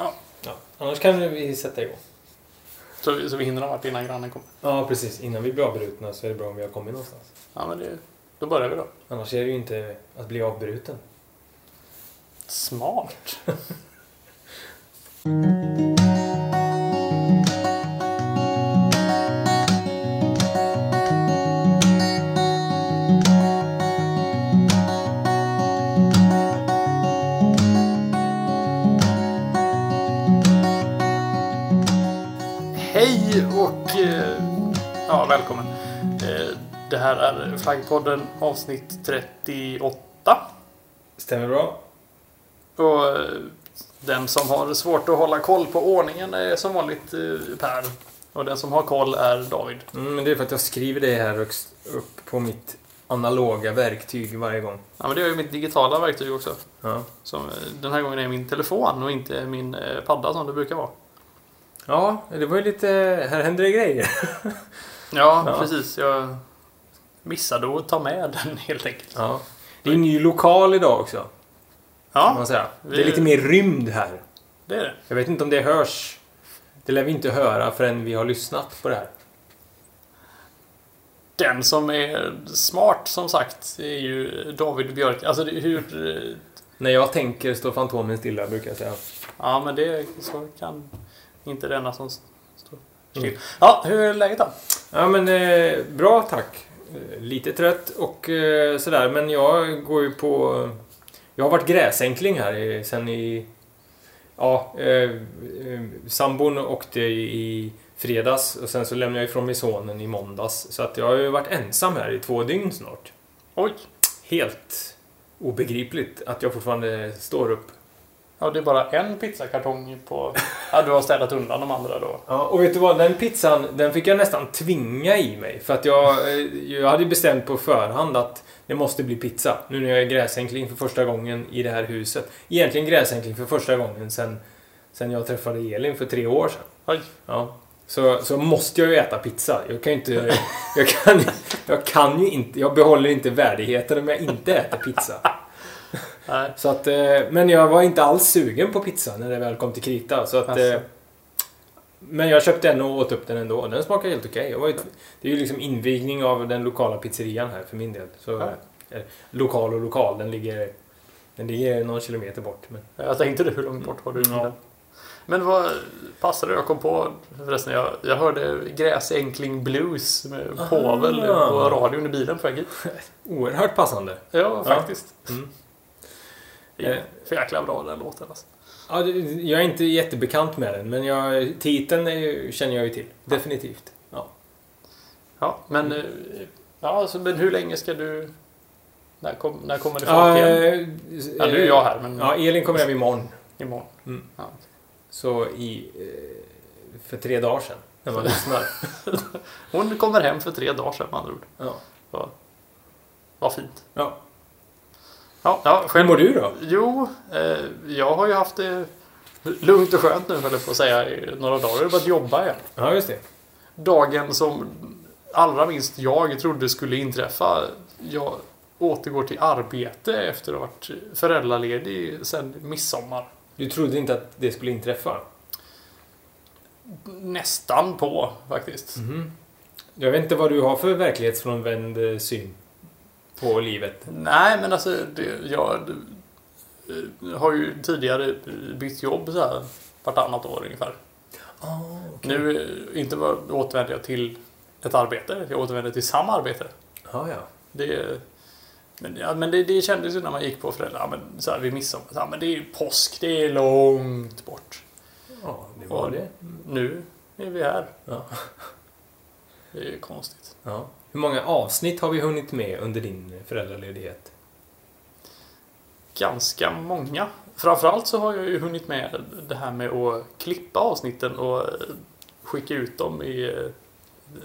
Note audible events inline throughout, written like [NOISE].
Ja. ja. Annars kan vi sätta igång. Så, vi- så vi hinner ha varit innan grannen kommer. Ja, precis. Innan vi blir avbrutna så är det bra om vi har kommit någonstans. Ja, men det, då börjar vi då. Annars är det ju inte att bli avbruten. Smart. [LAUGHS] Flaggpodden avsnitt 38. Stämmer bra? Och eh, den som har svårt att hålla koll på ordningen är som vanligt eh, Per. Och den som har koll är David. Mm, men det är för att jag skriver det här högst upp på mitt analoga verktyg varje gång. Ja, men det är ju mitt digitala verktyg också. Ja, Som eh, den här gången är min telefon och inte min padda som det brukar vara. ja det var ju lite... Här händer det grejer. Ja, [LAUGHS] Ja. precis. Jag missade att ta med [LAUGHS] den helt enkelt. Ja. Det är en ny lokal idag också. Ja, man säga. vi- Det är lite mer rymd här. det är det. Jag vet inte om det hörs. Det lär vi inte höra förrän vi har lyssnat på det här. Den som är smart som sagt är ju David Björk. Alltså hur... När jag tänker står Fantomen stilla brukar jag säga. Ja, men det så kan inte denna som står still. Mm. Ja, hur är läget då? Ja men eh, bra tack. Eh, Lite trött och eh, sådär men jag går ju på... Jag har varit gräsänkling här i, sen i... Ja, eh, eh, sambon åkte i fredags och sen så lämnade jag ifrån mig sonen i måndags. Så att jag har ju varit ensam här i två dygn snart. Oj! Helt obegripligt att jag fortfarande står upp. Ja, det är bara en pizzakartong på... Ja, du har städat undan de andra då. Ja, och vet du vad? Den pizzan, den fick jag nästan tvinga i mig. För att jag, eh, jag hade bestämt på förhand att det måste bli pizza. Nu när jag är gräsänkling för första gången i det här huset. Egentligen gräsänkling för första gången sen, sen jag träffade Elin för tre år sedan. Oj. Ja. Så, så måste jag ju äta pizza. Jag kan ju inte... Jag kan, jag kan ju inte... Jag behåller inte värdigheten om jag inte äter pizza. Nej. Så att, eh, men jag var inte alls sugen på pizza när det väl kom till krita. Så att, Alltså. eh, men jag köpte en och åt upp den ändå. Den smakar helt okej. Ju- Det är ju liksom invigning av den lokala pizzerian här för min del. Så, Ja. eh, lokal och lokal, den ligger, den ligger någon kilometer bort. Men, Jag tänkte det, hur långt bort var du? Ja. Men vad passade? Jag kom på förresten, jag, jag hörde gräsänkling blues med Ah. Povel på radion i bilen på väg hit. [LAUGHS] oerhört passande. Ja, faktiskt. Mm. För jäkla bra den låten alltså. Ja, jag är inte jättebekant med den, men jag, titeln ju, känner jag ju till. Definitivt. Ja. Ja, men, eh, ja, alltså, men hur länge ska du... När, kom, när kommer folk Ja, igen? eh, Ja, nu är jag här, men Ja, Elin kommer hem imorgon. imorgon. Mm. Ja. Så i... Eh, för tre dagar sedan. När man lyssnar. [LAUGHS] Hon kommer hem för tre dagar sedan med andra ord. Ja. Vad fint. ja. Ja, ja Hur själv... mår du då? Jo, eh, jag har ju haft det lugnt och skönt nu höll jag på att säga i några dagar. Jag har börjat jobba igen. Ja, just det. Dagen som allra minst jag trodde skulle inträffa. Jag återgår till arbete efter att ha varit föräldraledig sedan midsommar. Du trodde inte att det skulle inträffa? Nästan på faktiskt. Mhm. Jag vet inte vad du har för verklighetsfrånvänd eh, syn på livet. Nej, men alltså det, jag eh, har ju tidigare bytt jobb så här vartannat år ungefär. Oh, Nu eh, inte bara återvänder jag till ett arbete, jag återvänder till samma arbete. Ja, ja. Det, men ja, men det, det kändes ju när man gick på föräldrar, ja, men så här vid midsommar, så här, men det är påsk, det är långt bort. Ja, det var Och det. Nu är vi här. Ja. Det är ju konstigt. Ja. Hur många avsnitt har vi hunnit med under din föräldraledighet? Ganska många. Framförallt så har jag ju hunnit med det här med att klippa avsnitten och skicka ut dem i eh,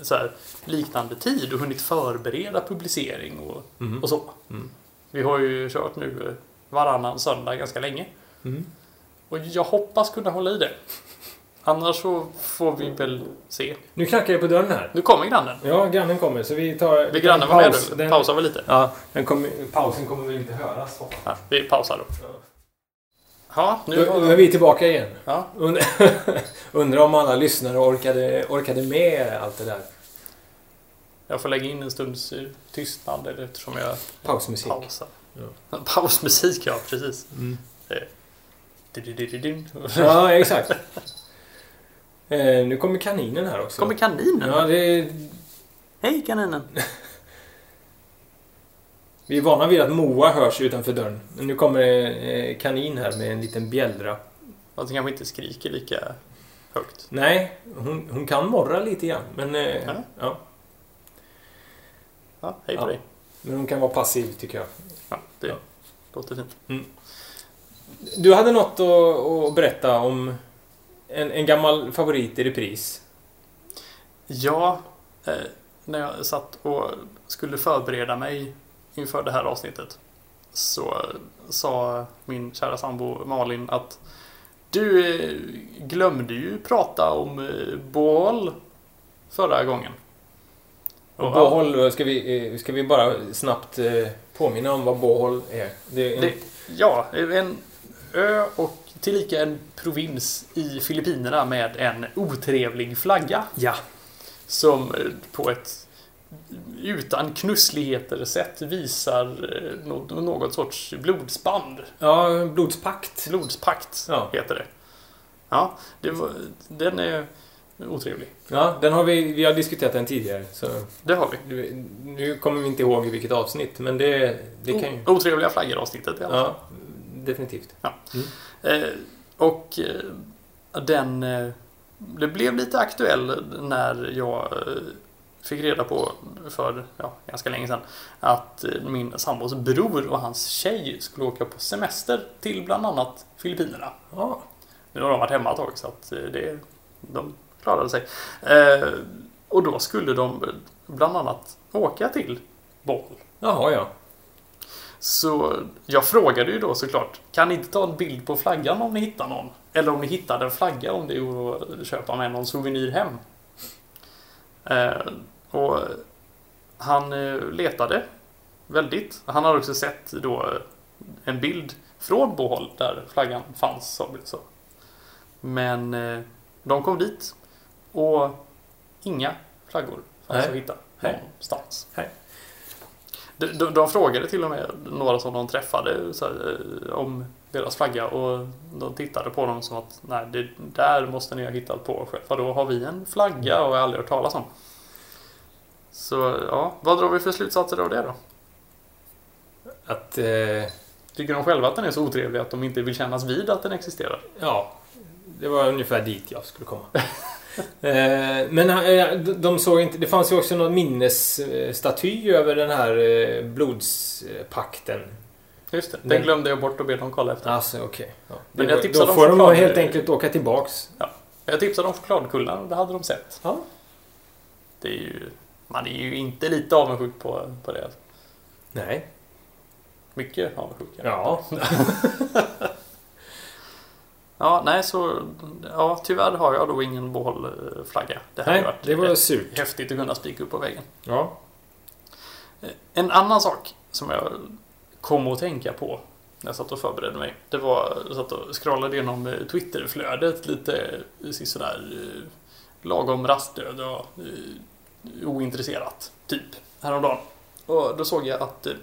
så här, liknande tid och hunnit förbereda publicering och, Mhm. och så. Mm. Vi har ju kört nu varannan söndag ganska länge. Mm. Och jag hoppas kunna hålla i det. Annars så får vi väl se. Nu knackar det på dörren här. Nu kommer grannen. Ja, grannen kommer, så vi tar... Vill grannen vara med nu? Den, Pausar vi lite? Ja, den kommer, pausen kommer väl inte höras? Ja, vi pausar då. Ja, nu har nu är vi tillbaka igen. Ja, Und- [LAUGHS] Undrar om alla lyssnare orkade, orkade med allt det där. jag får lägga in en stunds eh, tystnad eftersom jag Pausmusik. pausar. [LAUGHS] Pausmusik, ja precis. Mm. Du-du-du-du-dun. Ja, exakt. [LAUGHS] Eh, nu kommer kaninen här också. Kommer kaninen? Ja, det, Hej kaninen! [LAUGHS] vi är vana vid att Moa hörs utanför dörren. Men nu kommer eh, kanin här med en liten bjällra. Fast den kanske inte skriker lika högt. Nej, hon, hon kan morra lite grann. Men, eh, Ja. ja. Ja, hej på Ja. dig. men hon kan vara passiv tycker jag. Ja, det Ja. låter fint. Du hade något att, att berätta om en, en gammal favorit i repris. Ja, eh, när jag satt och skulle förbereda mig inför det här avsnittet så sa min kära sambo Malin att du eh, glömde ju prata om eh, Bohol förra gången. Och Bohol, ska vi, eh, ska vi bara snabbt eh, påminna om vad Bohol är? Det är en, Det, ja, en ö och tillika en provins i Filippinerna med en otrevlig flagga. Ja. Som eh, på ett utan knussligheter sätt visar eh, något, sorts blodsband. ja, blodspakt. Blodspakt Ja. heter det. Ja, det var, den är otrevlig. Ja, den har vi, vi har diskuterat den tidigare. Så Det har vi. nu kommer vi inte ihåg i vilket avsnitt, men det, det kan ju... Otrevliga flaggor avsnittet i alla fall. Ja, definitivt. Eh, och eh, den... Eh, det blev lite aktuell när jag eh, fick reda på för ja, ganska länge sedan att min sambos bror och hans tjej skulle åka på semester till bland annat Filippinerna. Ja. Nu har de varit hemma ett tag så att det, de klarade sig. Eh, och då skulle de bland annat åka till Boll. Jaha, ja. Så jag frågade ju då såklart, kan ni inte ta en bild på flaggan om ni hittar någon? Eller om ni hittar en flagga om det går att köpa med någon souvenir hem. Eh, och han eh, letade väldigt. Han har också sett då eh, en bild från Bohol där flaggan fanns. Så. Men eh, de kom dit och inga flaggor fanns Nej. att hitta någonstans. Nej. De, de, de frågade till och med några som de träffade här, eh, om deras flagga och de tittade på dem som att nej, det där måste ni ha hittat på själva. Då har vi en flagga och jag har aldrig hört talas om. Så ja, vad drar vi för slutsatser av det då? Att... Eh, Tycker de själva att den är så otrevlig att de inte vill kännas vid att den existerar? ja, det var ungefär dit jag skulle komma. [LAUGHS] eh, men eh, de- såg inte... Det fanns ju också någon minnesstaty över den här eh, blodspakten. Just det, den Men- glömde jag bort att be dem kolla efter. Alltså, okej. Ja. Men jag tipsade Då får de helt enkelt åka tillbaks. Jag tipsade om chokladkullan och det hade de sett. Ja. Det är ju, man är ju inte lite avundsjuk på, på det. Nej. Mycket avundsjuk. Ja. [LAUGHS] Ja, nej så... Ja, tyvärr har jag då ingen bollflagga. Det hade Nej, varit det var rätt surt. häftigt att kunna spika upp på väggen. Ja. En annan sak som jag kom att tänka på när jag satt och förberedde mig. Det var jag satt och scrollade igenom eh, Twitterflödet lite eh, sådär eh, lagom rastlöd och eh, ointresserat typ häromdagen. Och då såg jag att eh,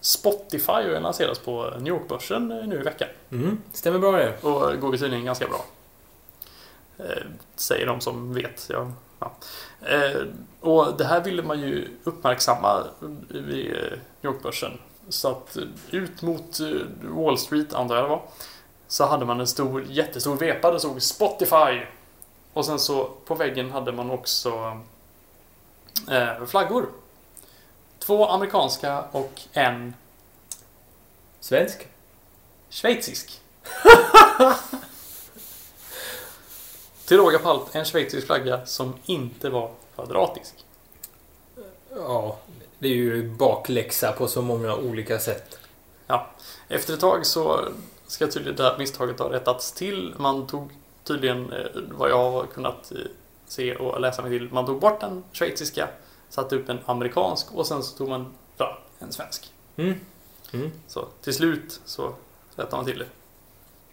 Spotify har lanserats på New York-börsen eh, nu i veckan. Mm, stämmer bra det. Och går ju tydligen ganska bra. Eh, säger de som vet. Ja, ja. Eh, och det här ville man ju uppmärksamma vid eh, New York-börsen. Så att eh, ut mot Wall Street, antar jag det var, så hade man en stor, jättestor vepa. Det stod Spotify. Och sen så på väggen hade man också eh, flaggor. Två amerikanska och en Svensk? Schweizisk. [LAUGHS] Till råga på allt en schweizisk flagga som inte var kvadratisk. Ja. Det är ju bakläxa på så många olika sätt. Efter ett tag så ska tydligen det här misstaget ha rättats till. Man tog tydligen, eh, vad jag har kunnat eh, se och läsa mig till, man tog bort den schweiziska, satte upp en amerikansk och sen så tog man fram en svensk. Mm. Mm. Så till slut så rättade man till det.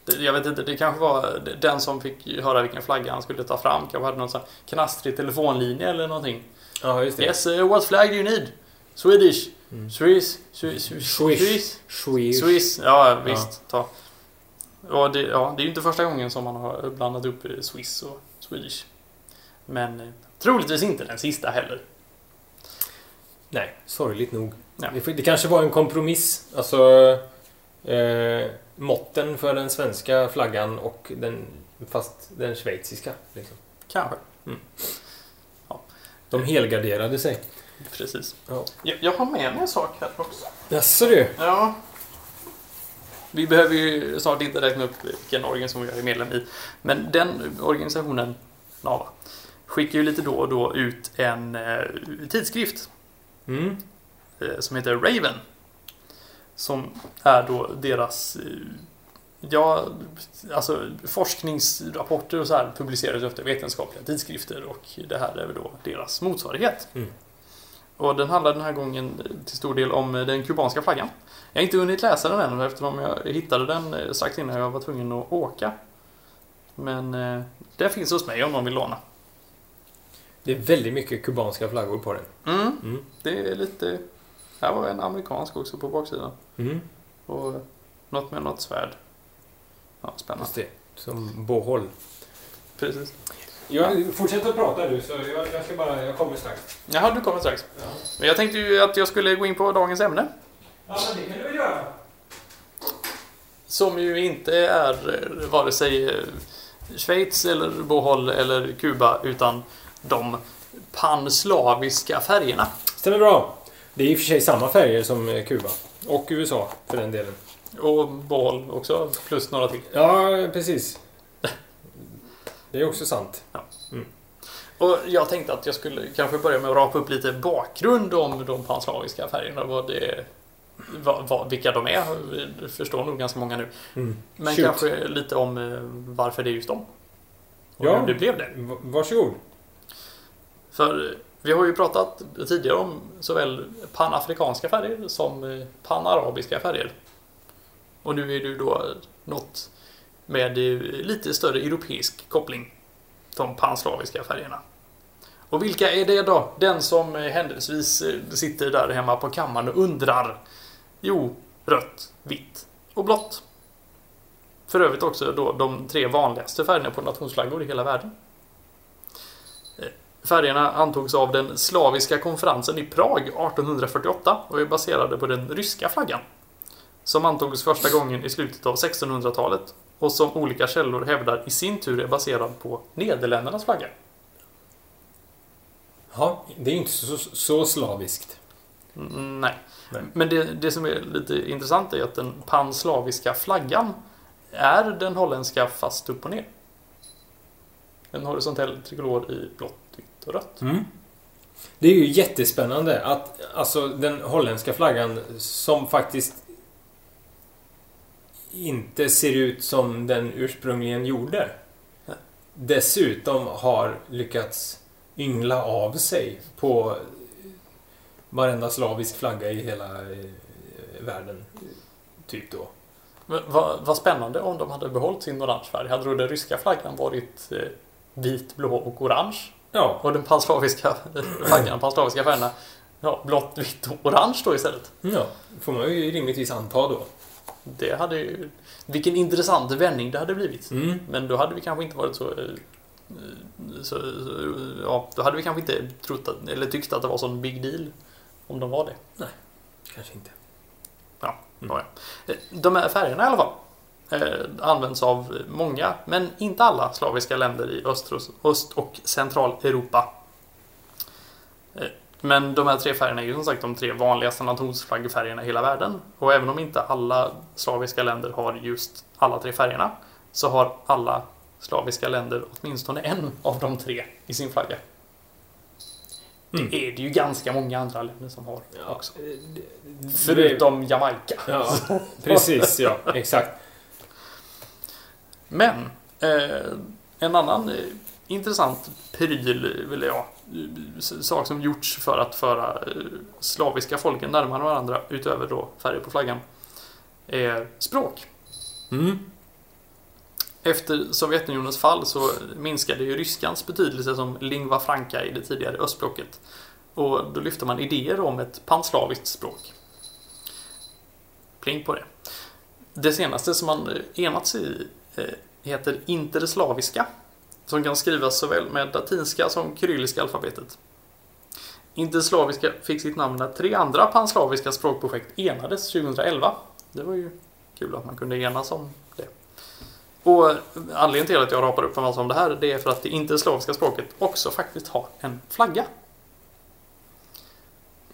Det- Jag vet inte, det kanske var den som fick höra vilken flagga han skulle ta fram. Kanske hade någon sån knastrig telefonlinje eller någonting. Ja, just det. Yes, uh, what flag do you need? Swedish? Mm. Swiss? Swiss? Swiss? Swiss? Swiss? Ja, visst. Ta. Och det, ja, det är ju inte första gången som man har blandat upp eh, Swiss och Swedish. Men eh, troligtvis inte den sista heller. Nej, sorgligt nog. Ja. Det, det kanske var en kompromiss. Alltså... Eh, måtten för den svenska flaggan och den... Fast den schweiziska. Liksom. Kanske. De helgarderade sig. Precis. Ja. Jag, jag har med mig en sak här också. Jaså du? Ja. Vi behöver ju snart inte räkna upp vilken organisation jag är medlem i. Men den organisationen, NAVA, skickar ju lite då och då ut en eh, tidskrift Mm. eh, som heter Raven. Som är då deras... Eh, ja, alltså forskningsrapporter och så här publiceras i vetenskapliga tidskrifter och det här är väl då deras motsvarighet. Mm. Och den handlar den här gången till stor del om den kubanska flaggan. Jag har inte hunnit läsa den än eftersom jag hittade den eh, strax innan jag var tvungen att åka. Men eh, den finns hos mig om någon vill låna. Det är väldigt mycket kubanska flaggor på den. Mm, Mm. det är lite... Här var en amerikansk också på baksidan. Mm. Och något med något svärd. Ja, spännande. Just det. Som Bohol. Precis. Jag fortsätter att prata du, så jag, jag ska bara... Jag kommer strax. Jaha, du kommer strax. Ja, Men jag tänkte ju att jag skulle gå in på dagens ämne. ja men det kan du väl göra. Som ju inte är eh, vare sig eh, Schweiz eller Bohol eller Kuba utan de panslaviska färgerna. Stämmer bra. Det är i och för sig samma färger som eh, Kuba. Och USA, för den delen. Och Bohol också, plus några till. Ja, precis. Det är också sant. Och jag tänkte att jag skulle kanske börja med att rapa upp lite bakgrund om de panslaviska färgerna. Vad det, vad, vad, vilka de är. Det förstår nog ganska många nu. Mm. Men Shoot. kanske lite om eh, varför det är just dem. Och Ja. hur det blev det. Varsågod. För vi har ju pratat tidigare om såväl panafrikanska färger som panarabiska färger. Och nu är det ju då något med lite större europeisk koppling. De panslaviska färgerna. Och vilka är det då? Den som händelsevis sitter där hemma på kammaren och undrar. Jo, rött, vitt och blått. För övrigt också då de tre vanligaste färgerna på nationsflaggor i hela världen. Färgerna antogs av den slaviska konferensen i Prag 1848 och är baserade på den ryska flaggan. Som antogs första gången i slutet av 1600-talet och som olika källor hävdar i sin tur är baserad på Nederländernas flagga. Ja, det är inte så, så slaviskt. Mm, nej. Nej. Men det, det som är lite intressant är att den panslaviska flaggan är den holländska fast upp och ner. En horisontell trikolor i blått, och rött. Mm. Det är ju jättespännande att alltså den holländska flaggan som faktiskt inte ser ut som den ursprungligen gjorde. Dessutom har lyckats yngla av sig på varenda slavisk flagga i hela eh, världen. Typ då. Men vad, vad spännande om de hade behållit sin orange färg. Hade då den ryska flaggan varit eh, vit, blå och orange. Ja, Och den panslaviska flaggan, panslaviska färgerna, ja, blått, vitt och orange då istället. ja, får man ju rimligtvis anta då. Det hade ju... Vilken intressant vändning det hade blivit. Mm. Men då hade vi kanske inte varit så... eh, så, så ja, då hade vi kanske inte trott att, eller tyckt att det var sån big deal. Om de var det. Kanske inte. Ja, Mm. ja, ja. Eh, De här färgerna i alla fall. Eh, används av många, men inte alla slaviska länder i Öst och, Centraleuropa. Eh, Men de här tre färgerna är ju som sagt de tre vanligaste nationsflaggfärgerna i hela världen. Och även om inte alla slaviska länder har just alla tre färgerna så har alla slaviska länder åtminstone en av de tre i sin flagga. Mm. Det är det ju ganska många andra länder som har också. eh, det- Förutom Jamaica. Ja, [LAUGHS] precis. Ja, exakt. Men eh, en annan eh, intressant pryl, vill jag, eh, sak som gjorts för att föra eh, slaviska folken närmare varandra utöver då färger på flaggan är språk. Mm. Efter Sovjetunionens fall så minskade ju ryskans betydelse som lingua franca i det tidigare östblocket. Och då lyfte man idéer om ett panslaviskt språk. Pling på det. Det senaste som man enats i eh, heter interslaviska. Som kan skrivas såväl med latinska som kyrilliska alfabetet. Interslaviska fick sitt namn när tre andra panslaviska språkprojekt enades 2011. Det var ju kul att man kunde enas om det. Och anledningen till att jag rapar upp en massa om det här det är för att det interslaviska språket också faktiskt har en flagga.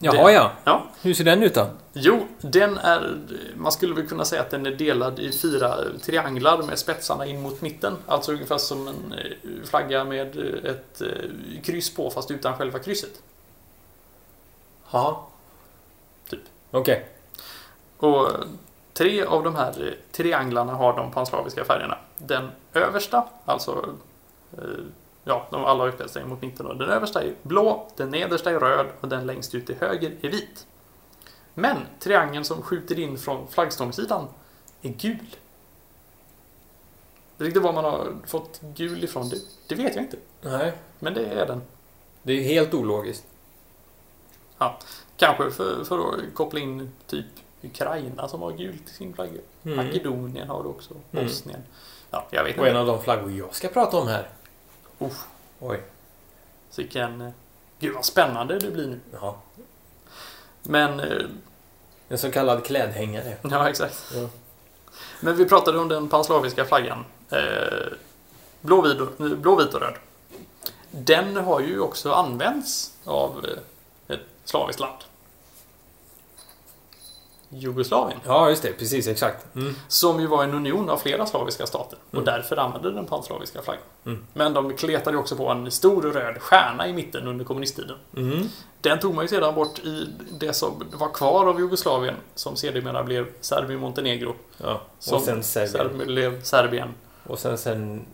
Jaha Det- ja. Ja, Hur ser den ut då? Jo, den är... Man skulle väl kunna säga att den är delad i fyra trianglar med spetsarna in mot mitten. Alltså ungefär som en eh, flagga med eh, ett eh, kryss på fast utan själva krysset. Ja. Typ. Okej. Och eh, tre av de här trianglarna har de panslaviska färgerna. Den översta, alltså... Ja, de alla uppspetsade in mot mitten. Och den översta är blå, den nedersta är röd och den längst ut till höger är vit. Men triangeln som skjuter in från flaggstångssidan är gul. Riktigt var man har fått gul ifrån, det, det vet jag inte. Nej. Men det är den. Det är helt ologiskt. Kanske för, för att koppla in typ Ukraina som har gult i sin flagga. Mm. Makedonien har det också. Mm. Bosnien. Ja, jag vet Och en inte. av de flaggor jag ska prata om här. Uff. Oj. Så vilken... eh, Gud vad spännande det blir nu. Ja. Men... eh, En så kallad klädhängare. Ja, exakt. Ja. Men vi pratade om den panslaviska flaggan. Eh, blå, vid och, blå, vit och röd. Den har ju också använts av ett slaviskt land. Jugoslavien. Ja, just det. Precis, exakt. Mm. Som ju var en union av flera slaviska stater. Och Mm. därför använde den panslaviska flaggan. Mm. Men de kletade ju också på en stor röd stjärna i mitten under kommunisttiden. Mm. Den tog man ju sedan bort i det som var kvar av Jugoslavien. Som sedermera blev Serbien-Montenegro. Ja. Som Och sen Serbien. Serb- blev Serbien. Och sen, sen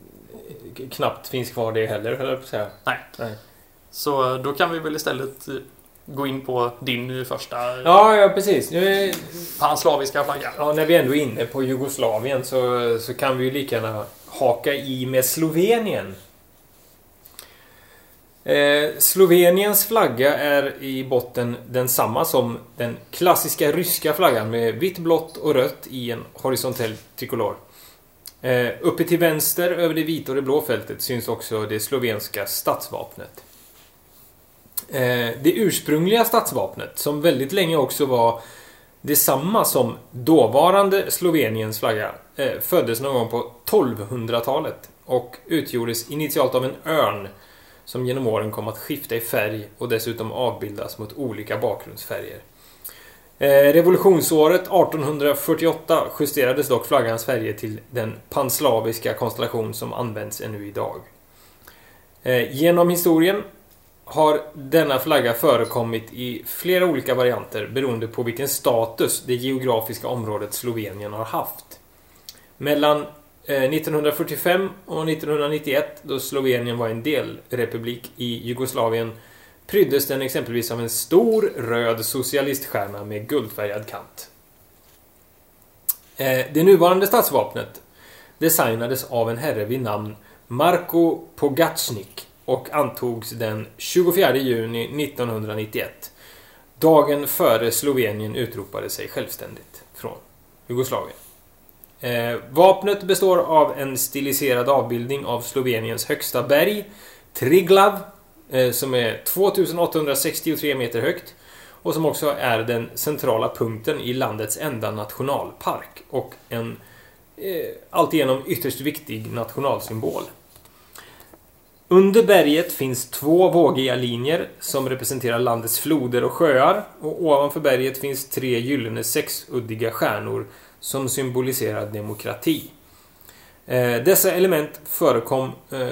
eh, knappt finns kvar det heller, höll jag på att säga. Nej. Nej. Så eh, då kan vi väl istället eh, gå in på din första Ja, ja precis. Nu panslaviska flagga. ja, när vi ändå är inne på Jugoslavien så, så kan vi ju lika gärna haka i med Slovenien. Eh, Sloveniens flagga är i botten densamma som den klassiska ryska flaggan med vitt, blått och rött i en horisontell trikolor. Eh, uppe till vänster över det vita och det blå fältet syns också det slovenska statsvapnet. Eh, det ursprungliga statsvapnet, som väldigt länge också var detsamma som dåvarande Sloveniens flagga, eh, föddes någon gång på 1200-talet och utgjordes initialt av en örn som genom åren kom att skifta i färg och dessutom avbildas mot olika bakgrundsfärger. Eh, revolutionsåret 1848 justerades dock flaggans färger till den panslaviska konstellation som används ännu idag. Genom historien har denna flagga förekommit i flera olika varianter beroende på vilken status det geografiska området Slovenien har haft. Mellan eh, 1945 och 1991, då Slovenien var en delrepublik i Jugoslavien, pryddes den exempelvis av en stor röd socialiststjärna med guldfärgad kant. Eh, det nuvarande statsvapnet designades av en herre vid namn Marko Pogacnik och antogs den 24 juni 1991. Dagen före Slovenien utropade sig självständigt från Jugoslavien. Eh, vapnet består av en stiliserad avbildning av Sloveniens högsta berg, Triglav, eh, som är 2863 meter högt och som också är den centrala punkten i landets enda nationalpark och en eh, alltigenom ytterst viktig nationalsymbol. Under berget finns två vågiga linjer som representerar landets floder och sjöar och ovanför berget finns tre gyllene sexuddiga stjärnor som symboliserar demokrati. Eh, dessa element förekom eh,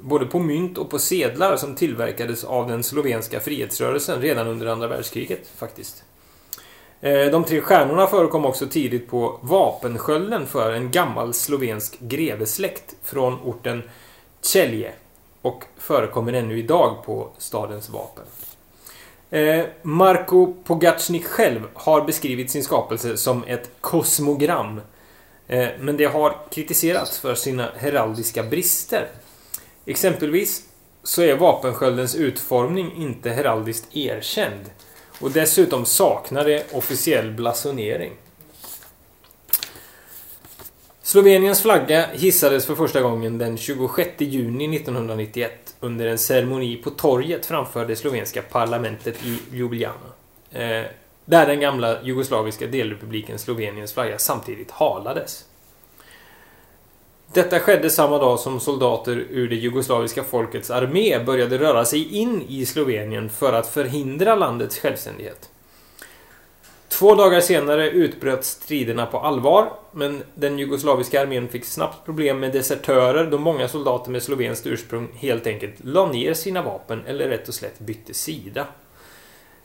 både på mynt och på sedlar som tillverkades av den slovenska frihetsrörelsen redan under andra världskriget faktiskt. Eh, De tre stjärnorna förekom också tidigt på vapenskölden för en gammal slovensk grevesläkt från orten Celje och förekommer ännu idag på stadens vapen. Eh, Marko Pogacnik själv har beskrivit sin skapelse som ett kosmogram. Eh, Men det har kritiserats för sina heraldiska brister. Exempelvis så är vapensköldens utformning inte heraldiskt erkänd. Och dessutom saknar det officiell blasonering. Sloveniens flagga hissades för första gången den 26 juni 1991 under en ceremoni på torget framför det slovenska parlamentet i Ljubljana. Eh, där den gamla jugoslaviska delrepubliken Sloveniens flagga samtidigt halades. Detta skedde samma dag som soldater ur det jugoslaviska folkets armé började röra sig in i Slovenien för att förhindra landets självständighet. Två dagar senare utbröt striderna på allvar, men den jugoslaviska armén fick snabbt problem med desertörer då många soldater med slovenskt ursprung helt enkelt la ner sina vapen eller rätt och slätt bytte sida.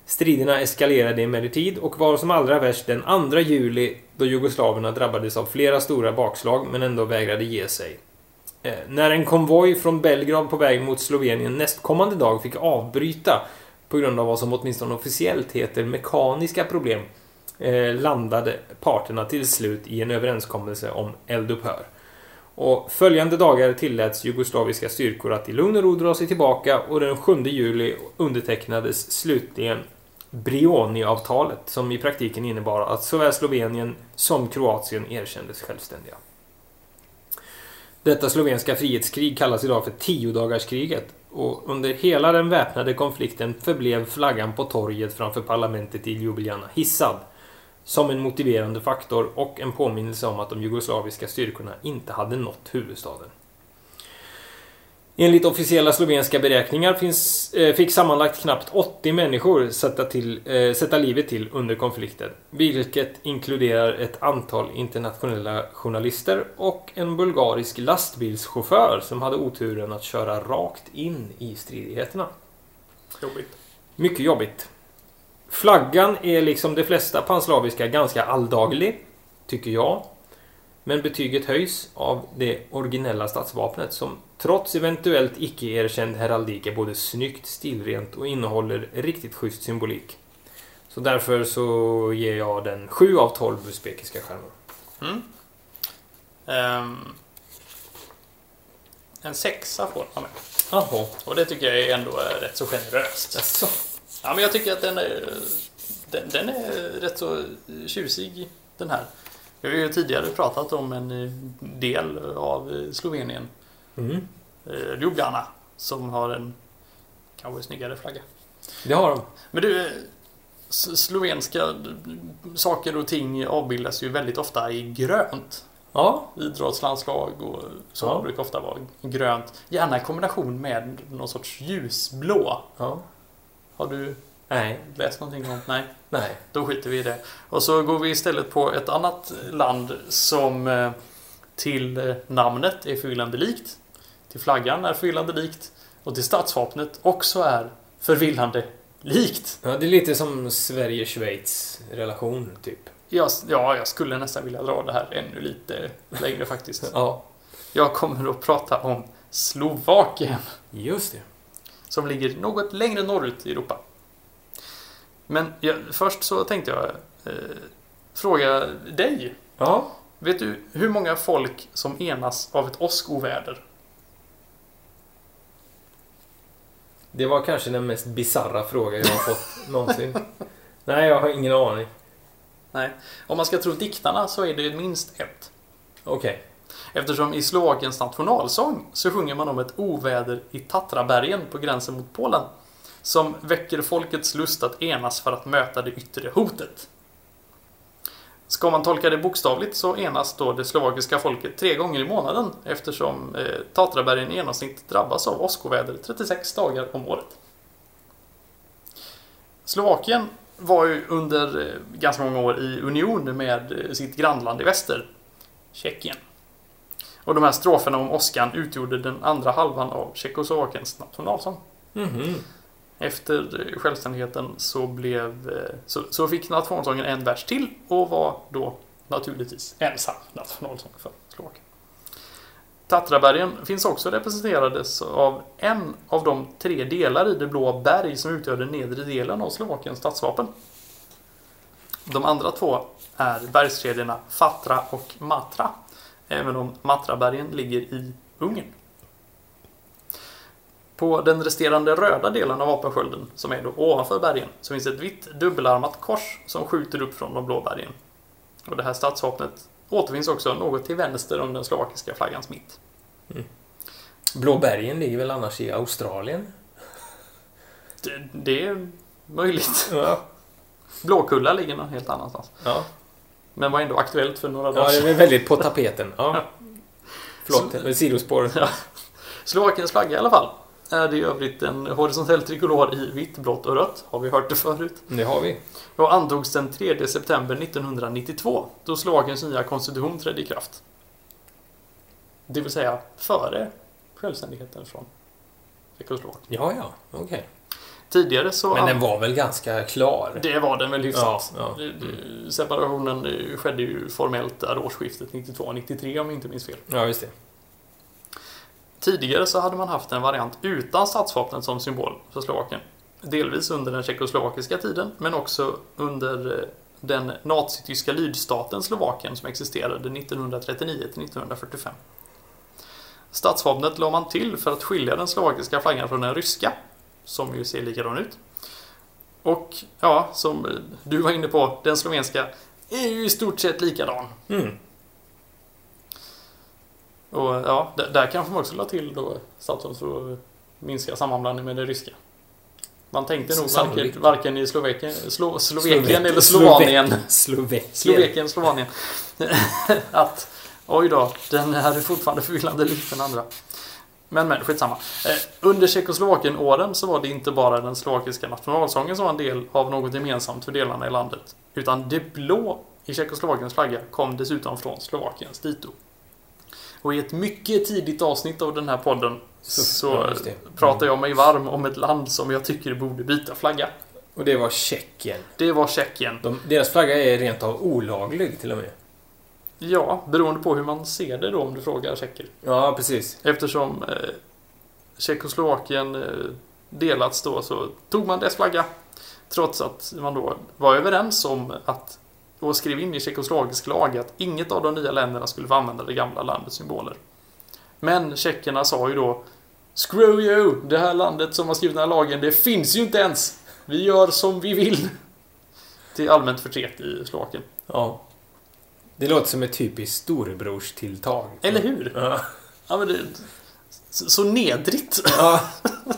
Striderna eskalerade emellertid och var som allra värst den 2 juli då jugoslaverna drabbades av flera stora bakslag men ändå vägrade ge sig. Eh, när en konvoj från Belgrad på väg mot Slovenien nästkommande dag fick avbryta på grund av vad som åtminstone officiellt heter mekaniska problem eh, landade parterna till slut i en överenskommelse om eldupphör. Och följande dagar tilläts jugoslaviska styrkor att i lugn och ro dra sig tillbaka och den 7 juli undertecknades slutligen Brioni-avtalet som i praktiken innebar att såväl Slovenien som Kroatien erkändes självständiga. Detta slovenska frihetskrig kallas idag för tiodagarskriget och under hela den väpnade konflikten förblev flaggan på torget framför parlamentet i Ljubljana hissad som en motiverande faktor och en påminnelse om att de jugoslaviska styrkorna inte hade nått huvudstaden. Enligt officiella slovenska beräkningar finns, eh, fick sammanlagt knappt 80 människor sätta, till, eh, sätta livet till under konflikten. Vilket inkluderar ett antal internationella journalister och en bulgarisk lastbilschaufför som hade oturen att köra rakt in i stridigheterna. Jobbigt. Mycket jobbigt. Flaggan är liksom de flesta panslaviska ganska alldaglig, tycker jag. Men betyget höjs av det originella statsvapnet som trots eventuellt icke-erkänd heraldik är både snyggt, stilrent och innehåller riktigt schysst symbolik. Så därför så ger jag den 7 av 12 usbekiska stjärnor. Mm. Ehm, en sexa får han med. Jaha. Och det tycker jag är ändå är rätt så generöst. Jaså? Ja, men jag tycker att den är, den, den är rätt så tjusig, den här. Vi har ju tidigare pratat om en del av Slovenien, Mm. eh, Ljubljana, som har en kanske snyggare flagga. Det har de. Men du, eh, slovenska saker och ting avbildas ju väldigt ofta i grönt. Ja. Idrottslandslag och så Ja. brukar ofta vara grönt. Gärna i kombination med någon sorts ljusblå. Ja. Har du Nej. läst någonting om? Nej. Nej. Då skiter vi i det. Och så går vi istället på ett annat land som eh, till eh, namnet är förvillande likt. Till flaggan är förvillande likt. Och till statsvapnet också är förvillande likt. Ja, det är lite som Sverige-Schweiz relation, typ. Jag, ja, jag skulle nästan vilja dra det här ännu lite längre faktiskt. [LAUGHS] Ja. Jag kommer att prata om Slovakien. Just det. Som ligger något längre norrut i Europa. Men jag, först så tänkte jag eh, fråga dig. Ja. Vet du hur många folk som enas av ett åskoväder? Det var kanske den mest bizarra fråga jag har fått [LAUGHS] någonsin. Nej, jag har ingen aning. Nej. Om man ska tro diktarna så är det minst ett. Okej. Eftersom i Slovakiens nationalsång så sjunger man om ett oväder i Tatrabergen på gränsen mot Polen. Som väcker folkets lust att enas för att möta det yttre hotet. Ska man tolka det bokstavligt så enas då det slovakiska folket tre gånger i månaden eftersom eh, Tatrabergen i genomsnitt drabbas av åskoväder 36 dagar om året. Slovakien var ju under eh, ganska många år i union med eh, sitt grannland i väster, Tjeckien. Och de här stroferna om åskan utgjorde den andra halvan av Tjeckoslovakiens nationalsång. Mhm. Efter eh, självständigheten så, blev, eh, så, så fick nationalsången en vers till och var då naturligtvis ensam nationalsång för Slovakien. Tatrabergen finns också representerades av en av de tre delar i det blå berg som utgör den nedre delen av Slovakiens statsvapen. De andra två är bergskedjorna Fatra och Matra. Även om Matrabergen ligger i Ungern. På den resterande röda delen av vapenskölden, som är då ovanför bergen, så finns ett vitt dubbelarmat kors som skjuter upp från de blå bergen. Och det här stadsvapnet återfinns också något till vänster om den slovakiska flaggans mitt. Blå bergen ligger väl annars i Australien? Det, det är möjligt. Ja. Blåkulla ligger någon helt annanstans. Ja, Men var ändå aktuellt för några dagar ja sedan. det är väldigt på tapeten. Ja. Förlåt, sidospår. Ja. Slovakiens flagga i alla fall. Är det i övrigt en horisontell trikolor i vitt, blått och rött. Har vi hört det förut. Det har vi. Och antogs den 3 september 1992 då Slovakiens nya konstitution trädde i kraft. Det vill säga före självständigheten från Tjeckoslovakien. Ja, ja, okej. Tidigare så... Men den var väl ganska klar? Det var den väl hyfsat. Ja, ja. Det- Separationen eh, skedde ju formellt där årsskiftet 92-93 om jag inte minns fel. Ja, just det. Tidigare så hade man haft en variant utan statsvapnet som symbol för Slovakien. Delvis under den tjeckoslovakiska tiden, men också under eh, den nazityska lydstaten Slovakien som existerade 1939 till 1945. Statsvapnet la man till för att skilja den slovakiska flaggan från den ryska, som ju ser likadan ut. Och ja, som du var inne på, den slovenska är ju i stort sett likadan. Mm. Och ja, där, där kanske man också la till då statsvapnet för att minska sammanblandning med det ryska. Man tänkte nog varken, varken i Slovakien, Slo, Slovakien. eller Slovanien, Slovakien. Slovakien, Slovanien, [LAUGHS] att oj då, den här är fortfarande förvillande lik den andra. Men men, skitsamma. Eh, under Tjeckoslovakien-åren så var det inte bara den slovakiska nationalsången som var en del av något gemensamt för delarna i landet. Utan det blå i Tjeckoslovakiens flagga kom dessutom från Slovakiens dito. Och i ett mycket tidigt avsnitt av den här podden Så- så, ja, pratar jag mig varm om ett land som jag tycker borde byta flagga. Och det var Tjeckien. Det var Tjeckien. De, deras flagga är rent av olaglig till och med. Ja, beroende på hur man ser det då om du frågar tjecker. Ja, precis. Eftersom eh, Tjeckoslovakien eh, delats då så tog man dess flagga. Trots att man då var överens om att och skrev in i tjeckoslovakisk lag att inget av de nya länderna skulle få använda det gamla landets symboler. Men tjeckerna sa ju då Screw you! Det här landet som har skrivit den här lagen, det finns ju inte ens! Vi gör som vi vill! Till allmänt förtret i Slovakien. Ja. Det låter som ett typiskt storebrorstilltag. Eller hur? Ja. Ja, men det, så, så nedrigt. ja. [LAUGHS]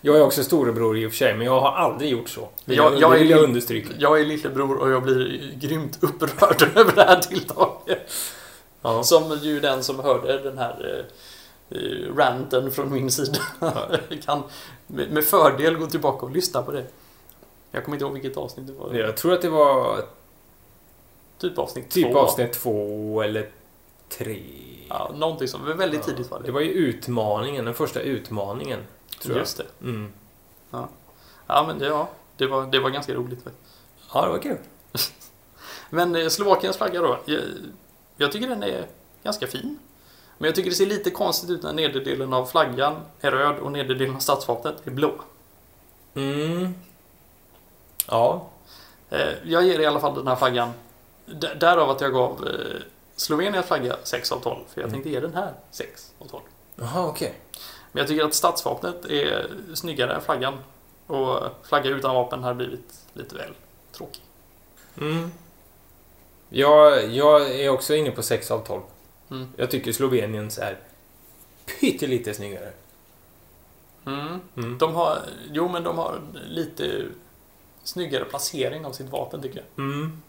Jag är också storebror i och för sig, men jag har aldrig gjort så. Det, Jag- jag, jag vill jag understryka. Jag är lillebror och jag blir grymt upprörd [LAUGHS] över det här tilltaget. Ja. Som ju den som hörde den här eh, eh, ranten från min sida [LAUGHS] kan med, med fördel gå tillbaka och lyssna på det. Jag kommer inte ihåg vilket avsnitt det var. Jag tror att det var Typ avsnitt typ två. avsnitt två eller tre. Ja, någonting som, väldigt tidigt var det. Det var ju utmaningen, den första utmaningen. Tror jag. Just det. Mm. Ja, men det, ja, det, var, det var ganska roligt. Ja, det var kul. [LAUGHS] Men eh, Slovakiens flagga då. Jag, jag tycker den är ganska fin. Men jag tycker det ser lite konstigt ut när nederdelen av flaggan är röd och nederdelen av statsvapnet är blå. Mm. Ja. Eh, Jag ger i alla fall den här flaggan, därav att jag gav eh, Sloveniens flagga 6 av 12. För jag Mm. tänkte ge den här 6 av 12. Jaha, okej. Men jag tycker att statsvapnet är snyggare än flaggan. Och flagga utan vapen har blivit lite väl tråkig. Mm. Jag, jag är också inne på 6 av 12. Mm. Jag tycker Sloveniens är pyttelite snyggare. Mm. Mm. De har, jo men de har lite snyggare placering av sitt vapen tycker jag. Mm.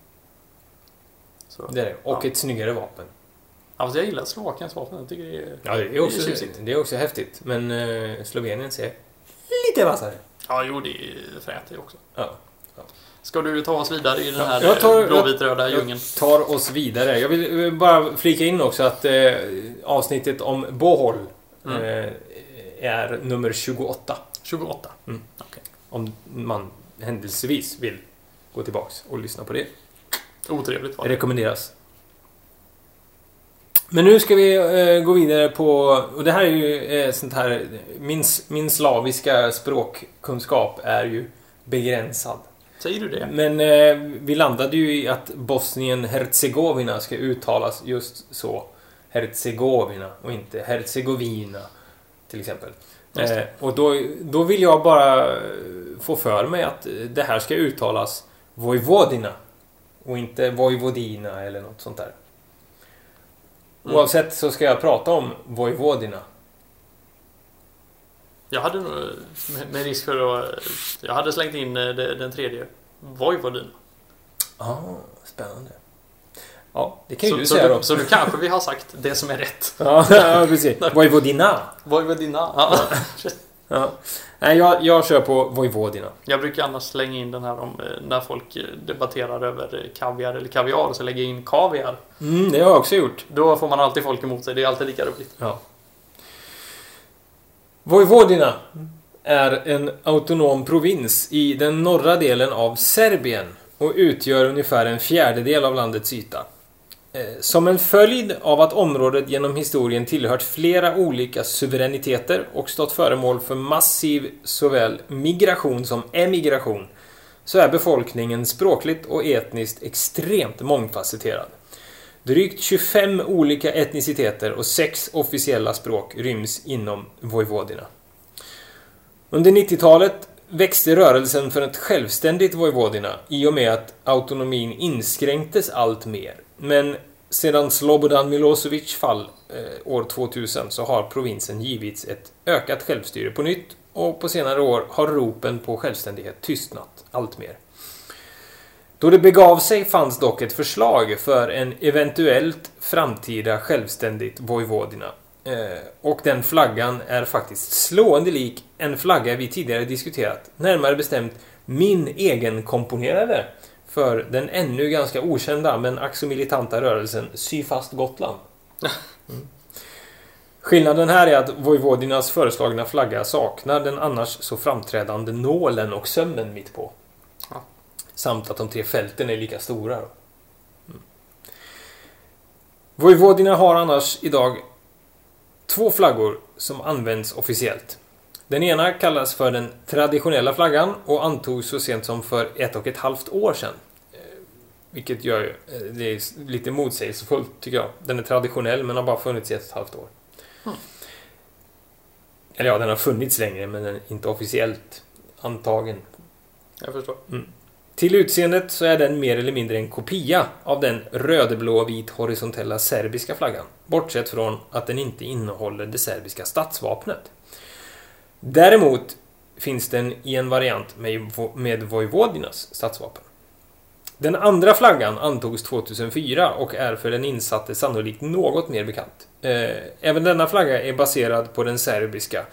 Så. Det är det. Och Ja. ett snyggare vapen. Alltså jag gillar Slovakiens vapen. Jag tycker det är... Ja, det är också, tjusigt. det är också häftigt. Men eh, Sloveniens är lite vassare. Ja, jo det är fränt det också. Ja. Ska du ta oss vidare i den Ja, här jag tar- eh, blåvitröda Jag djungeln? tar oss vidare. Jag vill eh, bara flika in också att eh, avsnittet om Bohol Mm. eh, är nummer 28. 28. Om man händelsevis vill gå tillbaks och lyssna på det. Otrevligt var det. Rekommenderas. Men nu ska vi eh, gå vidare på... Och det här är ju eh, sånt här... Min, min slaviska språkkunskap är ju begränsad. Säger du det? Men eh, vi landade ju i att Bosnien-Herzegovina ska uttalas just så. Herzegovina och inte Herzegovina. Till exempel. Eh, och då, då vill jag bara få för mig att det här ska uttalas Vojvodina. Och inte Vojvodina eller något sånt där. Mm. Oavsett så ska jag prata om Vojvodina. Jag hade nog, med, risk för att... Jag hade slängt in eh, den tredje. Vojvodina. Ah, spännande. Ja, det kan ju Så, du så, säga du, då. så du kanske vi har sagt det som är rätt. [LAUGHS] Ja, ja, precis. [LAUGHS] Vojvodina. Vojvodina. Ja. Ja. [LAUGHS] Nej, jag, jag kör på Vojvodina. Jag brukar annars slänga in den här om eh, när folk eh, debatterar över eh, kaviar eller kaviar så lägger jag in kaviar. Mm, det har jag också gjort. Då får man alltid folk emot sig. Det är alltid lika roligt. Ja. Vojvodina är en autonom provins i den norra delen av Serbien och utgör ungefär en fjärdedel av landets yta. Eh, som en följd av att området genom historien tillhört flera olika suveräniteter och stått föremål för massiv såväl migration som emigration så är befolkningen språkligt och etniskt extremt mångfacetterad. Drygt 25 olika etniciteter och sex officiella språk ryms inom Vojvodina. Under 90-talet växte rörelsen för ett självständigt Vojvodina i och med att autonomin inskränktes allt mer. Men sedan Slobodan Milosevic fall eh, år 2000 så har provinsen givits ett ökat självstyre på nytt och på senare år har ropen på självständighet tystnat allt mer. Då det begav sig fanns dock ett förslag för en eventuellt framtida självständigt Vojvodina. Eh, och den flaggan är faktiskt slående lik en flagga vi tidigare diskuterat. Närmare bestämt min egen komponerade för den ännu ganska okända men ack militanta rörelsen Sy fast Gotland. [LAUGHS] Mm. Skillnaden här är att Vojvodinas föreslagna flagga saknar den annars så framträdande nålen och sömmen mitt på. Ja. Samt att de tre fälten är lika stora. Mm. Vojvodina har annars idag två flaggor som används officiellt. Den ena kallas för den traditionella flaggan och antogs så sent som för ett och ett halvt år sedan. Eh, Vilket gör ju, eh, det är lite motsägelsefullt tycker jag. Den är traditionell men har bara funnits i ett och ett halvt år. Mm. Eller ja, den har funnits längre men den är inte officiellt antagen. Jag förstår. Till utseendet så är den mer eller mindre en kopia av den rödblå-vit horisontella serbiska flaggan. Bortsett från att den inte innehåller det serbiska statsvapnet. Däremot finns den i en variant med, med Vojvodinas statsvapen. Den andra flaggan antogs 2004 och är för den insatte sannolikt något mer bekant. Eh, även denna flagga är baserad på den serbiska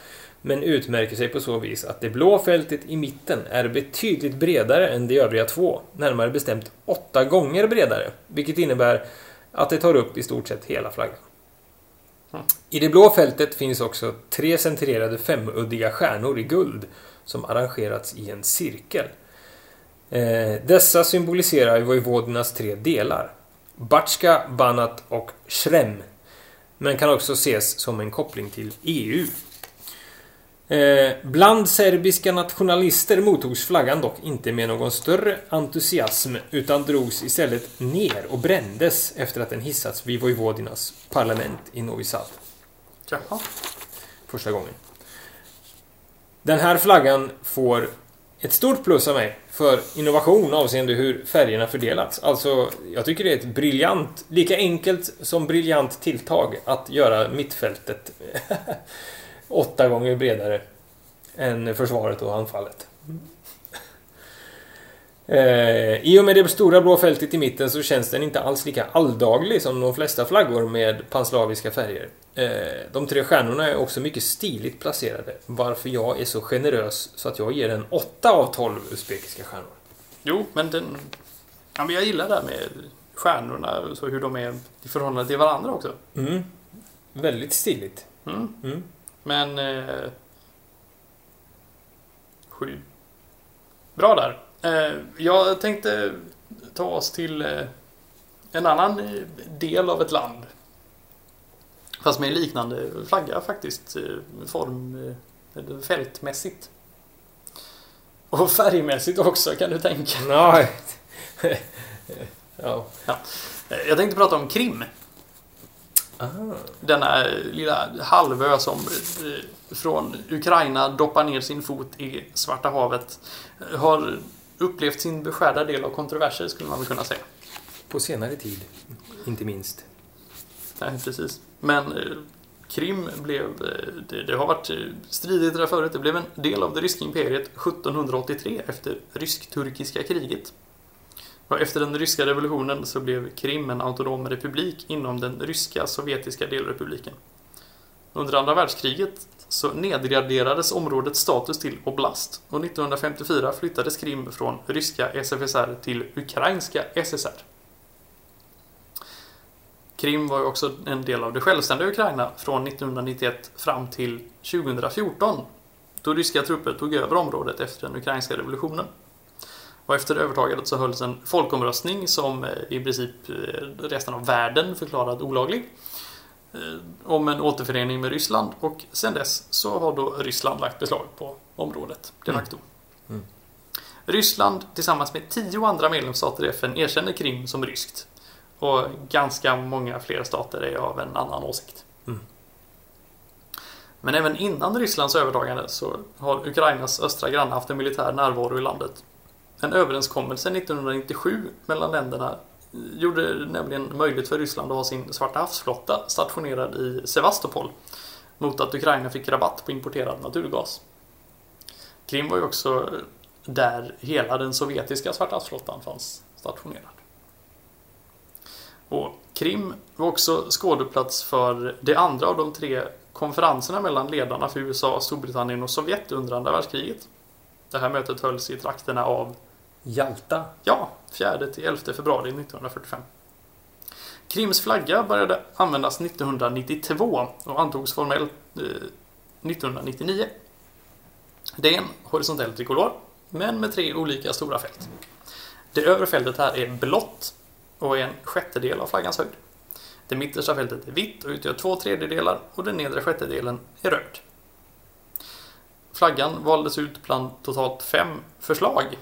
men utmärker sig på så vis att det blå fältet i mitten är betydligt bredare än de övriga två, närmare bestämt åtta gånger bredare, vilket innebär att det tar upp i stort sett hela flaggan. Mm. I det blå fältet finns också tre centrerade femuddiga stjärnor i guld som arrangerats i en cirkel. Eh, dessa symboliserar Vojvodinas tre delar. Batska, Banat och Shrem. Men kan också ses som en koppling till EU. Eh, bland serbiska nationalister mottogs flaggan dock inte med någon större entusiasm utan drogs istället ner och brändes efter att den hissats vid Vojvodinas parlament i Novi Sad Jaha. första gången. Den här flaggan får ett stort plus av mig för innovation avseende hur färgerna fördelats. Alltså, jag tycker det är ett briljant, lika enkelt som briljant tilltag att göra mittfältet [LAUGHS] åtta gånger bredare än försvaret och anfallet. Eh, I och med det stora blå fältet i mitten så känns den inte alls lika alldaglig som de flesta flaggor med panslaviska färger. Eh, de tre stjärnorna är också mycket stiligt placerade, varför jag är så generös så att jag ger den 8 av 12 usbekiska stjärnor. Jo, men den... Ja, men jag gillar det här med stjärnorna, så hur de är i förhållande till varandra också. Mm. Väldigt stiligt. Mm. Mm. Men... Eh, sju. Bra där. Eh, jag tänkte ta oss till eh, en annan eh, del av ett land. Fast med en liknande flagga faktiskt. Eh, form... Eh, fältmässigt. Och färgmässigt också kan du tänka. Nej. [LAUGHS] ja. Eh, Jag tänkte prata om Krim. Ah. Denna lilla halvö som eh, från Ukraina doppar ner sin fot i Svarta havet. eh, Har upplevt sin beskärda del av kontroverser skulle man väl kunna säga. På senare tid, inte minst. Nej, precis. Men eh, Krim blev, det, det har varit stridigt där förut, det blev en del av det ryska imperiet 1783 efter rysk-turkiska kriget. Efter den ryska revolutionen så blev Krim en autonom republik inom den ryska sovjetiska delrepubliken. Under andra världskriget så nedgraderades områdets status till oblast och 1954 flyttades Krim från ryska SFSR till ukrainska SSR. Krim var ju också en del av det självständiga Ukraina från 1991 fram till 2014 då ryska trupper tog över området efter den ukrainska revolutionen. Och efter övertagandet så hölls en folkomröstning som eh, i princip eh, resten av världen förklarade olaglig eh, om en återförening med Ryssland och sen dess så har då Ryssland lagt beslag på området de Mm. facto. Mm. Ryssland tillsammans med tio andra medlemsstater i FN erkänner Krim som ryskt. Och ganska många fler stater är av en annan åsikt. Mm. Men även innan Rysslands övertagande så har Ukrainas östra granne haft en militär närvaro i landet. En överenskommelse 1997 mellan länderna gjorde det nämligen möjligt för Ryssland att ha sin Svarta havsflotta stationerad i Sevastopol mot att Ukraina fick rabatt på importerad naturgas. Krim var ju också där hela den sovjetiska Svarta havsflottan fanns stationerad. Och Krim var också skådeplats för det andra av de tre konferenserna mellan ledarna för USA, Storbritannien och Sovjet under andra världskriget. Det här mötet hölls i trakterna av, Jalta. ja, 4 till 11 februari 1945. Krims flagga började användas 1992 och antogs formellt eh, 1999. Det är en horisontell trikolor, men med tre olika stora fält. Det övre fältet här är blått och är en sjättedel av flaggans höjd. Det mittersta fältet är vitt och utgör två tredjedelar och den nedre sjättedelen är röd. Flaggan valdes ut bland totalt fem förslag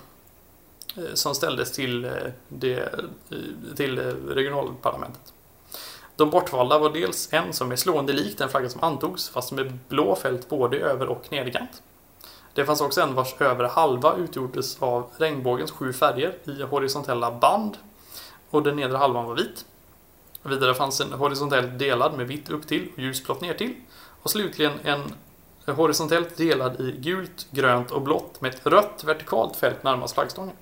Eh, som ställdes till, eh, det, eh, till regionalparlamentet. De bortvalda var dels en som är slående lik den flagga som antogs fast med blå fält både i över och nederkant. Det fanns också en vars övre halva utgjordes av regnbågens sju färger i horisontella band och den nedre halvan var vit. Vidare fanns en horisontellt delad med vitt upp till och ljusblått ner till. Och slutligen en horisontellt delad i gult, grönt och blått med ett rött vertikalt fält närmast flaggstången.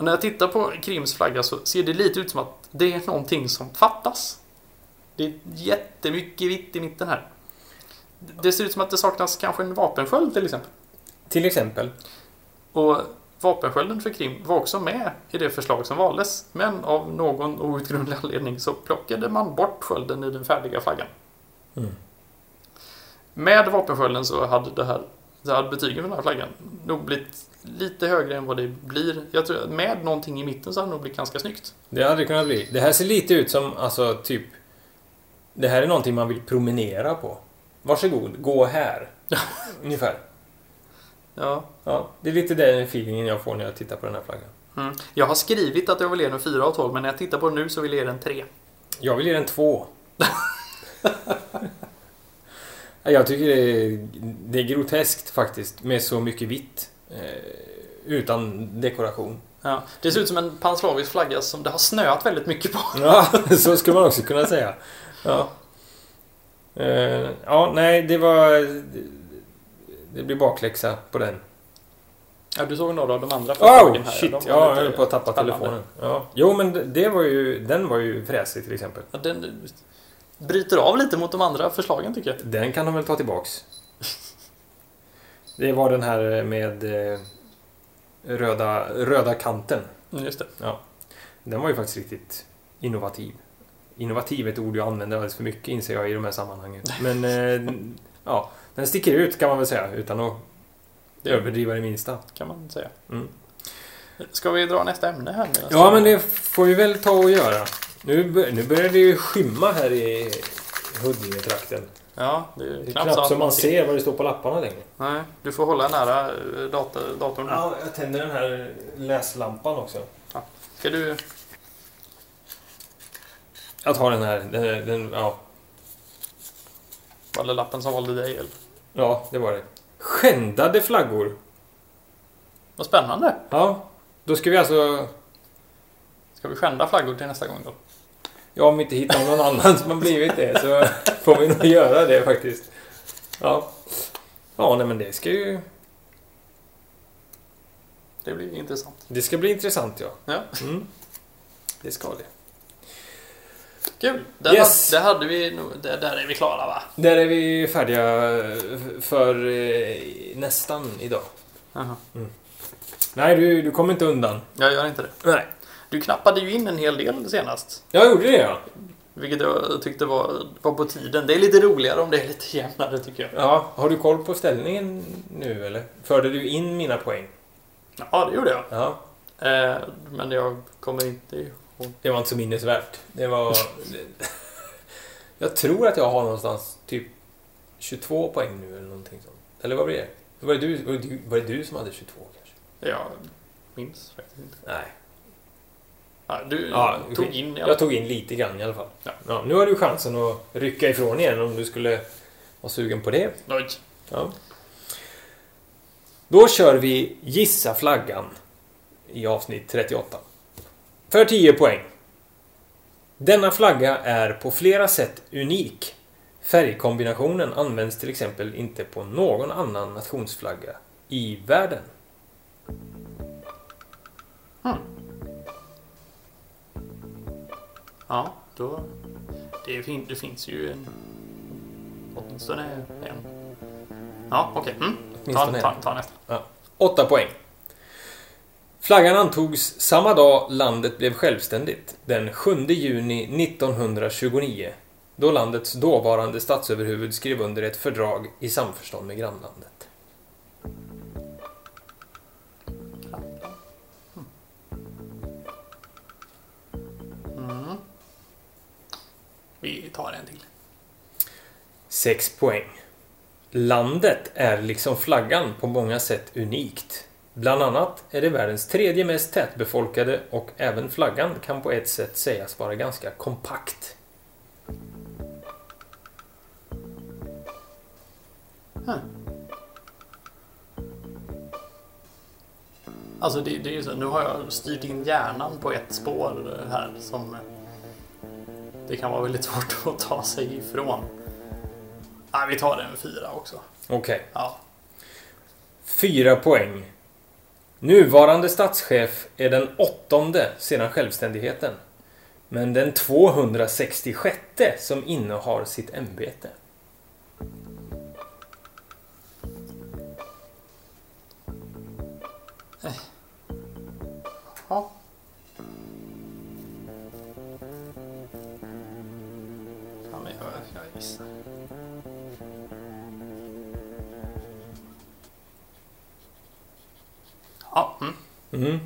Och när jag tittar på Krims flagga så ser det lite ut som att det är någonting som fattas. Det är jättemycket vitt i mitten här. Det ser ut som att det saknas kanske en vapensköld till exempel. Till exempel. Och vapenskölden för Krim var också med i det förslag som valdes. Men av någon outgrundlig anledning så plockade man bort skölden i den färdiga flaggan. Mm. Med vapenskölden så hade det här så hade betygen för den här flaggan nog blivit lite högre än vad det blir. Jag tror att med någonting i mitten så hade det nog blivit ganska snyggt. Det hade det kunnat bli. Det här ser lite ut som, alltså, typ... Det här är någonting man vill promenera på. Varsågod, gå här. [LAUGHS] Ungefär. Ja. Ja, det är lite den feelingen jag får när jag tittar på den här flaggan. Mm. Jag har skrivit att jag vill ge den 4 av 12 men när jag tittar på den nu så vill jag ge den 3. Jag vill ge den två. [LAUGHS] jag tycker det är, det är groteskt faktiskt med så mycket vitt. Eh, utan dekoration. Ja. Det ser ut som en panslavisk flagga som det har snöat väldigt mycket på. Ja, [LAUGHS] så skulle man också kunna säga. Ja. Eh, ja, nej, det var... Det blir bakläxa på den. Ja, du såg några av de andra förslagen Oh, här. shit! Ja, jag höll på att tappa spännande. telefonen. Ja. Jo, men det- det var ju, den var ju fräsig till exempel. Ja, den bryter av lite mot de andra förslagen tycker jag. Den kan de väl ta tillbaks. Det var den här med eh, röda, röda kanten. Mm, Just det. Den var ju faktiskt riktigt innovativ. Innovativ är ett ord jag använder alldeles för mycket inser jag i de här sammanhangen. [LAUGHS] Men eh, ja, den sticker ut kan man väl säga utan att Det överdriva det minsta. kan man säga. Mm. Ska vi dra nästa ämne här? Ja, men det får vi väl ta och göra. Nu, bör- nu börjar det ju skymma här i Huddinge-trakten. Ja, det är Det är knappt, knappt så att man ser vad det står på lapparna längre. Nej, du får hålla nära eh, dator, datorn. Ja, jag tänder den här läslampan också. Ska du... Jag tar den här. Den, den, ja. Var det lappen som valde dig eller? ja, det var det. Skändade flaggor. Vad spännande! Ja, då ska vi alltså... Ska vi skända flaggor till nästa gång då? Ja, om vi inte hittar någon annan som har blivit det så får vi nog göra det faktiskt. Ja. Ja, nej men det ska ju... Det blir intressant. Det ska bli intressant ja. Ja. Mm. Det ska det. Kul! Där, Yes. hade, där hade vi. Där, där är vi klara va? Där är vi färdiga för eh, nästan idag. Jaha. Nej, du, du kommer inte undan. Jag gör inte det. Nej. Du knappade ju in en hel del senast. Jag gjorde det ja. Vilket jag tyckte var, var på tiden. Det är lite roligare om det är lite jämnare tycker jag. Ja, har du koll på ställningen nu eller? Förde du in mina poäng? Ja, det gjorde jag. Ja. Eh, men jag kommer inte ihåg. Det var inte så minnesvärt. Det var... [LAUGHS] jag tror att jag har någonstans typ 22 poäng nu eller någonting sånt. Eller vad blir det? Var det du, var det du, var det du som hade 22 kanske? Jag minns faktiskt inte. Nej. Ja, du Ja, tog in alla Jag tog in lite grann i alla fall. Ja. nu har du chansen att rycka ifrån igen om du skulle vara sugen på det. Oj. Ja. Då kör vi Gissa flaggan i avsnitt 38. För 10 poäng. Denna flagga är på flera sätt unik. Färgkombinationen används till exempel inte på någon annan nationsflagga i världen. Ja, då... Det, fin, det finns ju en... Åtminstone en. Ja, okej. Mm. Ta, ta, ta nästa. 8 poäng. Flaggan antogs samma dag landet blev självständigt, den 7 juni 1929, då landets dåvarande statsöverhuvud skrev under ett fördrag i samförstånd med grannlandet. Vi tar en till. 6 poäng. Landet är liksom flaggan på många sätt unikt. Bland annat är det världens tredje mest tätbefolkade och även flaggan kan på ett sätt sägas vara ganska kompakt. Alltså det, det är ju så, nu har jag styrt in hjärnan på ett spår här som det kan vara väldigt svårt att ta sig ifrån. Nej, vi tar en fyra också. Okej. Ja. 4 poäng. Nuvarande statschef är den åttonde sedan självständigheten. Men den 266 som innehar sitt ämbete. ja. Ja, jag, gissar. Ja, mm. Mm.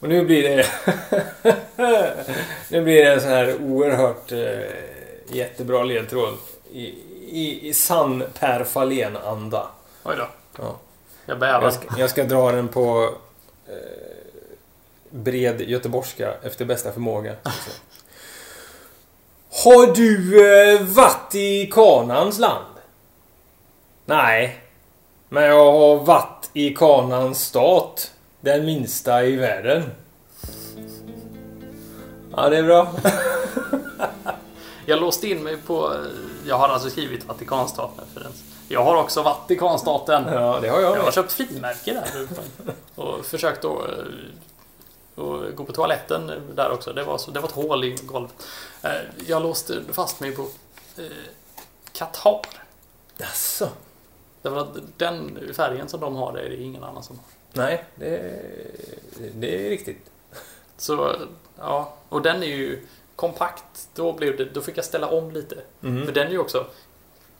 Och nu blir det... [LAUGHS] nu blir det en sån här oerhört eh, jättebra ledtråd. I, i, i sann Per Fahlén-anda. Oj då. Ja. Jag bävar. Jag, ska, jag ska dra den på eh, bred göteborgska efter bästa förmåga. [LAUGHS] Har du eh, varit i Kanans land? Nej. Men jag har varit i Kanans stat. Den minsta i världen. Ja, det är bra. [LAUGHS] Jag låste in mig på... Jag har alltså skrivit Vatikanstaten för den. Jag har också Vatikanstaten. Ja, det har jag Jag har köpt frimärke där. [LAUGHS] Och försökt att och gå på toaletten där också. Det var, så, det var ett hål i golvet. Eh, Jag låste fast mig på eh, Qatar. Jaså? Därför att den färgen som de har, det är det ingen annan som har. Nej, det, det är riktigt. Så, ja. Och den är ju kompakt. Då, blev det, då fick jag ställa om lite. Mm. För den är ju också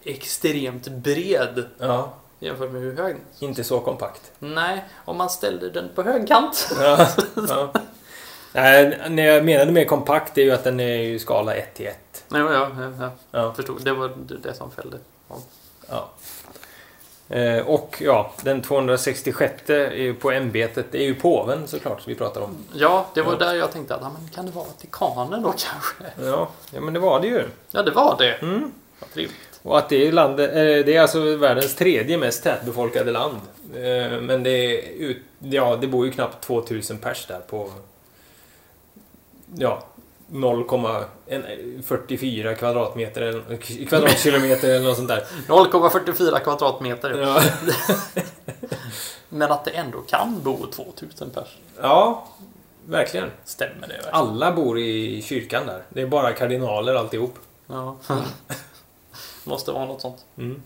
extremt bred Ja, jämfört med hur hög inte så kompakt. Nej, om man ställde den på högkant. Ja, ja. Nej, när jag menade med kompakt är ju att den är ju skala 1 till 1. Nej, ja, ja, ja, Ja. förstod. Det var det som fällde. Ja. Ja. Eh, och ja, den 266 är ju på ämbetet, det är ju påven såklart som vi pratar om. Ja, det var Ja. där jag tänkte att men kan det vara Vatikanen då kanske? Ja, ja men det var det ju. Ja, det var det. Mm. Vad trevligt. Och att det är, landet, eh, det är alltså världens tredje mest tätbefolkade land. Eh, men det, är ut, ja, det bor ju knappt 2000 pers där på ja, 0,44 kvadratmeter eller, kvadratkilometer eller något sånt där. 0,44 kvadratmeter. Ja, [LAUGHS] Men att det ändå kan bo 2000 pers. ja verkligen. Stämmer det verkligen? Alla bor i kyrkan där. Det är bara kardinaler alltihop. Ja. [LAUGHS] Måste vara något sånt. Mm.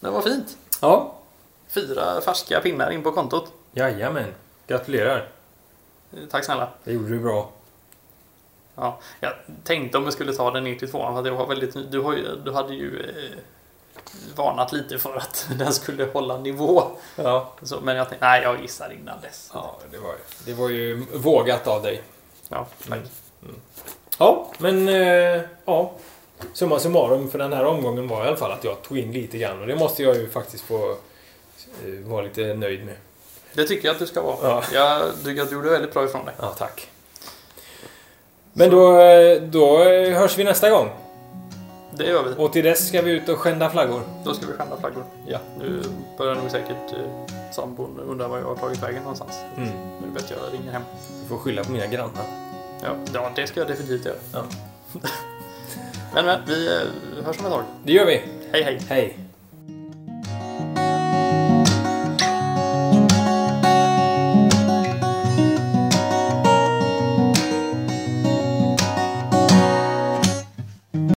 Men vad fint. Ja. Fyra färska pinnar in på kontot. Jajamän. Gratulerar. Tack snälla. Det gjorde du bra. Ja, jag tänkte om jag skulle ta den ner till tvåan för att det var väldigt du, har ju, du hade ju eh, varnat lite för att [LAUGHS] den skulle hålla nivå. Ja. Så, men jag tänkte, nej jag gissar innan dess. Ja, det var, det var ju vågat av dig. Ja, tack. Mm. Ja, men eh, ja. Summa summarum för den här omgången var i alla fall att jag tog in lite grann och det måste jag ju faktiskt få eh, vara lite nöjd med. Det tycker jag att du ska vara. Ja. Jag tycker att du gjorde väldigt bra ifrån dig. Ja, tack. Men då, eh, då hörs vi nästa gång. Det gör vi. Och till dess ska vi ut och skända flaggor. Då ska vi skända flaggor. Ja. Nu börjar nog säkert eh, sambon undra var jag har tagit vägen någonstans. Mm. Nu vet jag jag ringer hem. Du får skylla på mina grannar. Ja, ja det ska jag definitivt göra. Ja. [LAUGHS] Men, men vi eh, hörs om ett tag. Det gör vi. Hej hej! Hej.